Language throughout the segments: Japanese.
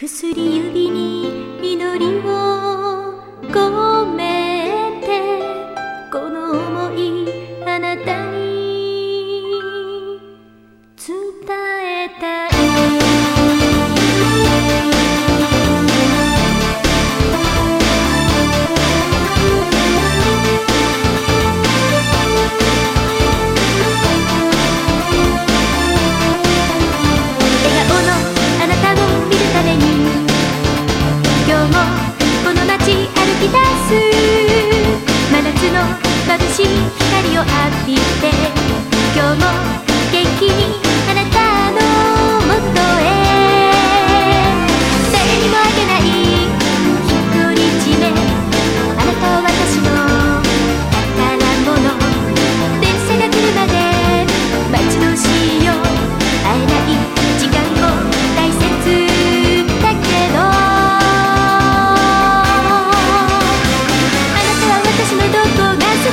薬指に祈りを込めてこの想いあなたに眩しい光を浴びて今日も元気に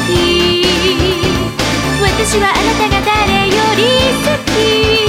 日私はあなたが誰より好き。